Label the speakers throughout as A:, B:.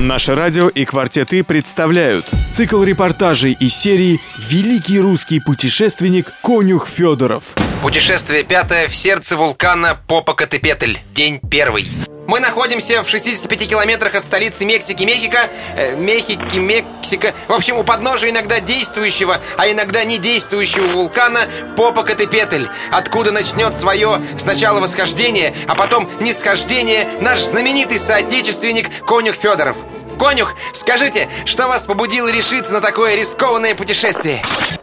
A: Наше радио и «Квартеты» представляют цикл репортажей из серии «Великий русский путешественник Конюх Федоров».
B: Путешествие пятое в сердце вулкана Попокатепетль. День первый. Мы находимся в 65 километрах от столицы Мексики, Мехико, э, Мехики, Мексика. В общем, у подножия иногда действующего, а иногда не действующего вулкана Попокатепетль, откуда начнет свое сначала восхождение, а потом нисхождение наш знаменитый соотечественник Конюх Федоров. Конюх, скажите, что вас побудило решиться на такое рискованное путешествие?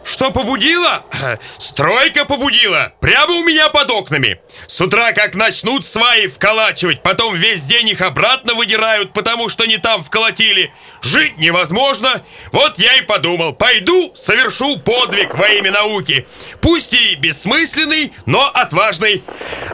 C: Что побудило? Стройка побудила Прямо у меня под окнами С утра как начнут сваи вколачивать Потом весь день их обратно выдирают Потому что не там вколотили Жить невозможно Вот я и подумал Пойду совершу подвиг во имя науки Пусть и бессмысленный, но отважный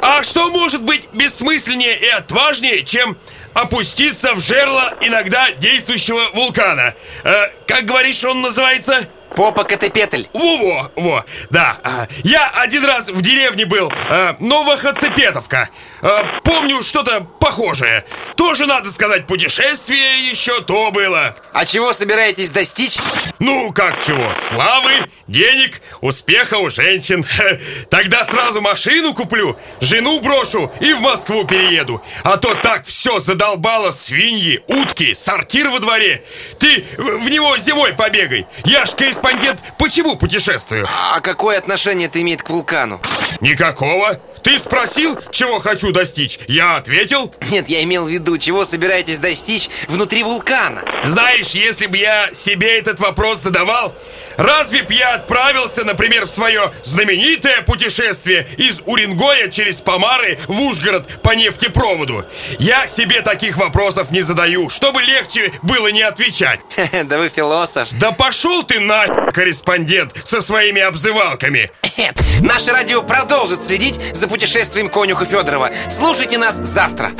C: А что может быть бессмысленнее и отважнее, чем опуститься в жерло иногда действующего вулкана. Э, как говоришь, он называется?
B: Попа Катепетль
C: Во-во, во, да а, Я один раз в деревне был а, Новохацепетовка. А, Помню что-то похожее. Тоже, надо сказать, путешествие еще то было.
B: А чего собираетесь достичь?
C: Ну, как чего? Славы, денег, успеха у женщин. Тогда сразу машину куплю Жену брошу и в Москву перееду. А то так все задолбало Свиньи, утки, сортир во дворе. Ты в него зимой побегай. Я ж корреспондент корреспондент почему путешествую?
B: А какое отношение это имеет к вулкану?
C: Никакого. Ты спросил, чего хочу достичь? Я ответил.
B: Нет, я имел в виду, чего собираетесь достичь внутри вулкана.
C: Знаешь, если бы я себе этот вопрос задавал, разве б я отправился, например, в свое знаменитое путешествие из Уренгоя через Помары в Ужгород по нефтепроводу? Я себе таких вопросов не задаю, чтобы легче было не отвечать.
B: Да вы философ.
C: Да пошел ты на корреспондент со своими обзывалками.
B: Наше радио продолжит следить за путешествием конюха Федорова. Слушайте нас завтра.